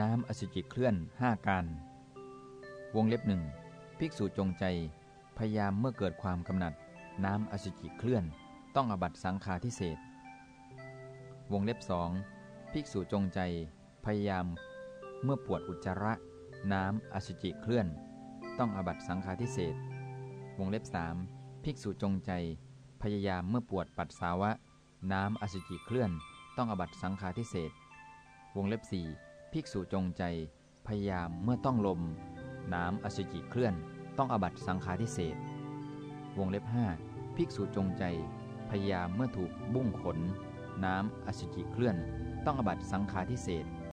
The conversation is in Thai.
น้ำอสุจิเคลื่อนห้าการ วงเล็บหนึ่งภิกษุจงใจ พยายามเมื่อเกิดความกำหนัด น้ำอสุจิเคลื่อน ต้องอบัตสังฆาทิเศษวงเล็บสองภิกษุจงใจ พยายาม เมื่อปวดอุจจาระ น้ำอสุจิเคลื่อน ต้องอบัตสังฆาทิเศษวงเล็บสามภิกษุจงใจ พยายามเมื่อปวดปัสสาวะ น้ำอสุจิเคลื่อน ต้องอบัตสังฆาทิเศษวงเล็บสี่ ภิกษุจงใจ พยายามเมื่อต้องลม น้ำอสุจิเคลื่อน ต้องอบัตสังฆาทิเศษวงเล็บห้าภิกษุจงใจ พยายามเมื่อถูกบุ้งขน น้ำอสุจิเคลื่อน ต้องอบัตสังฆาทิเศษ